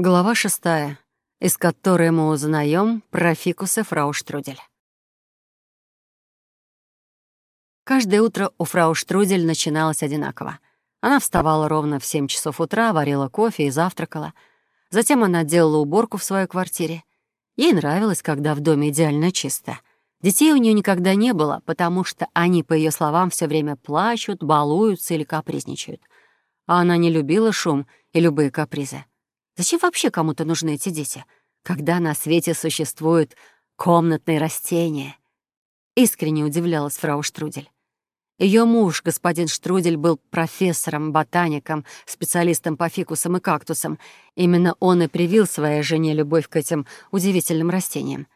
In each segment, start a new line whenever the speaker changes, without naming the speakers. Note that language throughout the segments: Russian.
Глава шестая, из которой мы узнаем про фикусы фрау Штрудель. Каждое утро у фрау Штрудель начиналось одинаково. Она вставала ровно в семь часов утра, варила кофе и завтракала. Затем она делала уборку в своей квартире. Ей нравилось, когда в доме идеально чисто. Детей у нее никогда не было, потому что они, по ее словам, все время плачут, балуются или капризничают. А она не любила шум и любые капризы. Зачем вообще кому-то нужны эти дети, когда на свете существуют комнатные растения? Искренне удивлялась фрау Штрудель. Ее муж, господин Штрудель, был профессором, ботаником, специалистом по фикусам и кактусам. Именно он и привил своей жене любовь к этим удивительным растениям.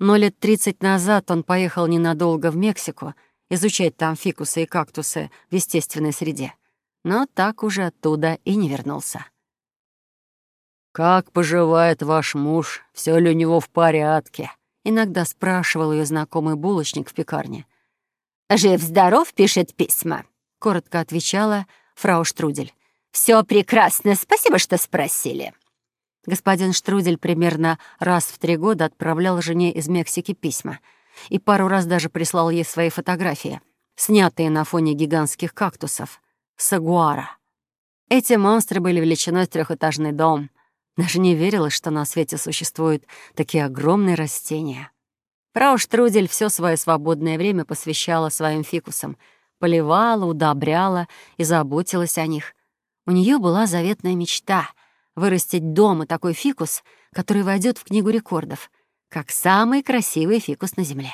Но лет 30 назад он поехал ненадолго в Мексику изучать там фикусы и кактусы в естественной среде. Но так уже оттуда и не вернулся. «Как поживает ваш муж? Все ли у него в порядке?» Иногда спрашивал ее знакомый булочник в пекарне.
«Жив-здоров, пишет письма», — коротко отвечала фрау Штрудель. «Все прекрасно, спасибо, что спросили».
Господин Штрудель примерно раз в три года отправлял жене из Мексики письма и пару раз даже прислал ей свои фотографии, снятые на фоне гигантских кактусов — сагуара. Эти монстры были величиной с трехэтажный дом, даже не верилось, что на свете существуют такие огромные растения. Фрау Штрудель все свое свободное время посвящала своим фикусам, поливала, удобряла и заботилась о них. У нее была заветная мечта — вырастить дома такой фикус, который войдет в книгу рекордов, как самый красивый фикус на Земле.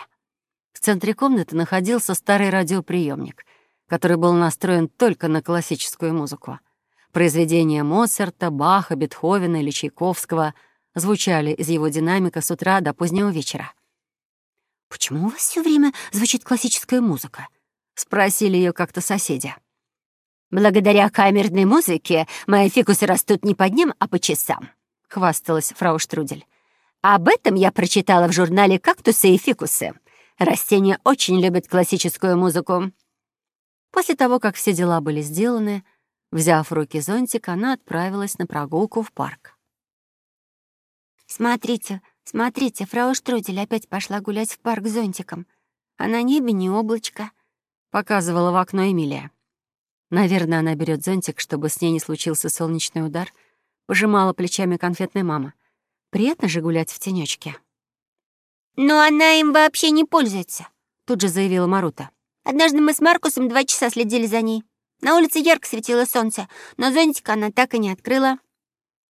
В центре комнаты находился старый радиоприемник, который был настроен только на классическую музыку — Произведения Моцарта, Баха, Бетховена или Чайковского звучали из его динамика с утра до позднего вечера. «Почему у вас все время звучит классическая музыка?» — спросили ее как-то соседи.
«Благодаря камерной музыке мои фикусы растут не по дням, а по часам», — хвасталась фрау Штрудель. «Об этом я прочитала в журнале «Кактусы и фикусы». Растения очень любят классическую музыку».
После того, как все дела были сделаны, Взяв в руки зонтик, она отправилась на прогулку в парк.
«Смотрите, смотрите, фрау Штрудель опять пошла гулять в парк с зонтиком. А на небе не облачко», —
показывала в окно Эмилия. Наверное, она берет зонтик, чтобы с ней не случился солнечный удар. Пожимала плечами конфетная мама. Приятно же гулять в тенечке.
«Но она им вообще не пользуется», —
тут же заявила Марута.
«Однажды мы с Маркусом два часа следили за ней. На улице ярко светило солнце, но зонтик она так и не открыла.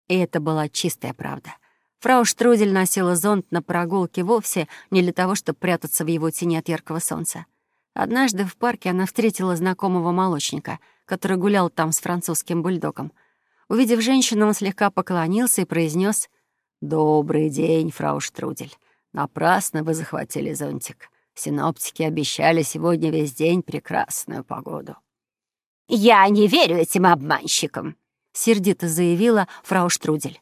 И это была чистая правда. Фрау Штрудель носила зонт на прогулке вовсе не для того, чтобы прятаться в его тени от яркого солнца. Однажды в парке она встретила знакомого молочника, который гулял там с французским бульдогом. Увидев женщину, он слегка поклонился и произнес: «Добрый день, фрау Штрудель. Напрасно вы захватили зонтик. Синоптики обещали сегодня весь день прекрасную погоду».
«Я не верю этим обманщикам», —
сердито заявила фрау Штрудель.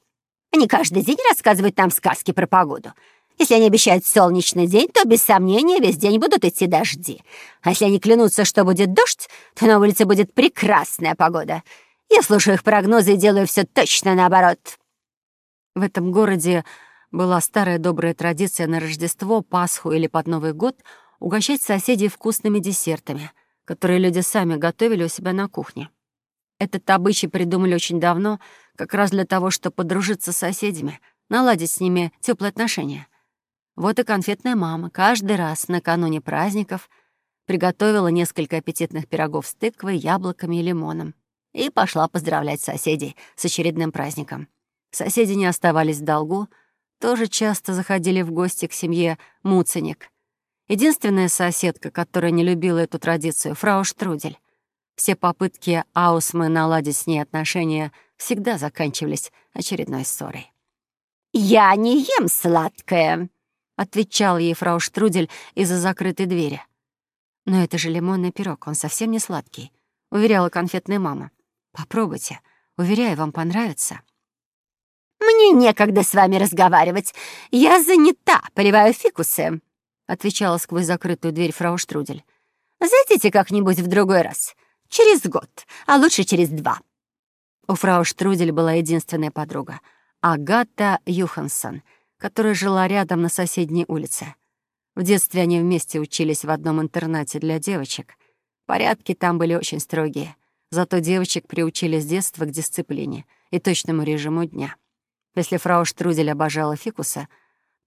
«Они каждый день рассказывают нам сказки про погоду. Если они обещают солнечный день, то, без сомнения, весь день будут идти дожди. А если они клянутся, что будет дождь, то на улице будет прекрасная погода. Я слушаю их прогнозы и делаю все точно наоборот».
В этом городе была старая добрая традиция на Рождество, Пасху или под Новый год угощать соседей вкусными десертами — которые люди сами готовили у себя на кухне. Этот обычай придумали очень давно, как раз для того, чтобы подружиться с соседями, наладить с ними теплые отношения. Вот и конфетная мама каждый раз накануне праздников приготовила несколько аппетитных пирогов с тыквой, яблоками и лимоном и пошла поздравлять соседей с очередным праздником. Соседи не оставались в долгу, тоже часто заходили в гости к семье Муценик — Единственная соседка, которая не любила эту традицию, фрау Штрудель. Все попытки Аусмы наладить с ней отношения всегда заканчивались очередной ссорой.
«Я не ем сладкое», — отвечал ей фрау Штрудель из-за закрытой двери.
«Но это же лимонный пирог, он совсем не сладкий», — уверяла конфетная мама. «Попробуйте, уверяю, вам понравится».
«Мне некогда с вами разговаривать. Я занята, поливаю фикусы», — отвечала сквозь закрытую дверь фрау Штрудель. «Зайдите как-нибудь в другой раз. Через год, а лучше через два».
У фрау Штрудель была единственная подруга. Агата Юхансон, которая жила рядом на соседней улице. В детстве они вместе учились в одном интернате для девочек. Порядки там были очень строгие, зато девочек приучили с детства к дисциплине и точному режиму дня. Если фрау Штрудель обожала фикуса,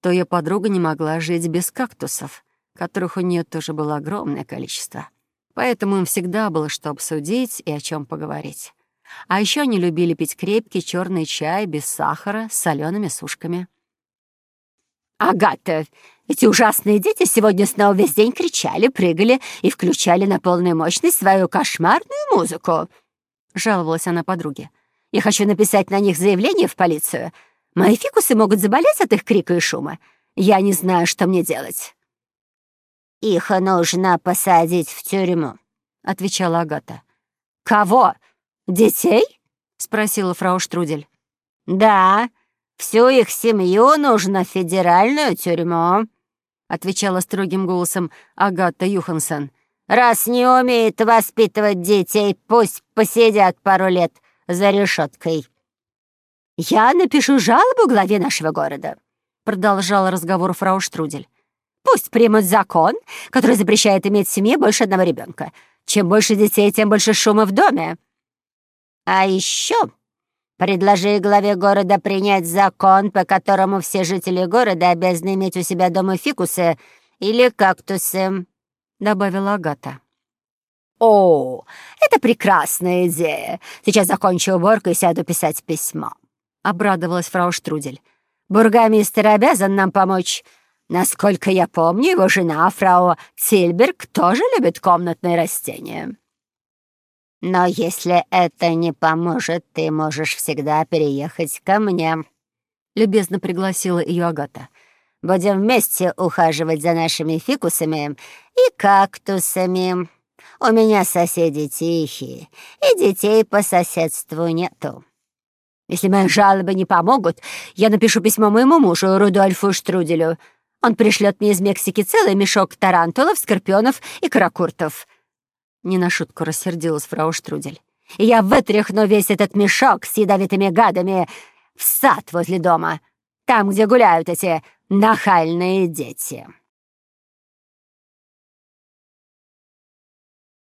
то ее подруга не могла жить без кактусов, которых у нее тоже было огромное количество. Поэтому им всегда было что обсудить и о чем поговорить. А еще они любили пить крепкий черный чай без сахара с солеными сушками.
«Агата, эти ужасные дети сегодня снова весь день кричали, прыгали и включали на полную мощность свою кошмарную музыку», — жаловалась она подруге. «Я хочу написать на них заявление в полицию. Мои фикусы могут заболеть от их крика и шума. Я не знаю, что мне делать». «Их нужно посадить в тюрьму», — отвечала Агата. «Кого? Детей?» — спросила фрау Штрудель. «Да, всю их семью нужно в федеральную тюрьму», — отвечала строгим голосом Агата Юхансон. «Раз не умеет воспитывать детей, пусть посидят пару лет за решеткой». «Я напишу жалобу главе нашего города», — продолжала разговор фрау Штрудель. «Пусть примут закон, который запрещает иметь в семье больше одного ребенка. Чем больше детей, тем больше шума в доме». «А еще предложи главе города принять закон, по которому все жители города обязаны иметь у себя дома фикусы или кактусы», — добавила Агата. «О, это прекрасная идея. Сейчас закончу уборку и сяду писать письмо», — обрадовалась фрау Штрудель. «Бургомистр обязан нам помочь. Насколько я помню, его жена, фрау Цильберг, тоже любит комнатные растения». Но если это не поможет, ты можешь всегда переехать ко мне», — любезно пригласила ее Агата. «Будем вместе ухаживать за нашими фикусами и кактусами. У меня соседи тихие, и детей по соседству нету». «Если мои жалобы не помогут, я напишу письмо моему мужу, Рудольфу Штруделю. Он пришлет мне из Мексики целый мешок тарантулов, скорпионов и каракуртов». Не на шутку рассердилась фрау Штрудель. «И я вытряхну весь этот мешок с ядовитыми гадами в сад возле дома, там, где гуляют эти нахальные дети».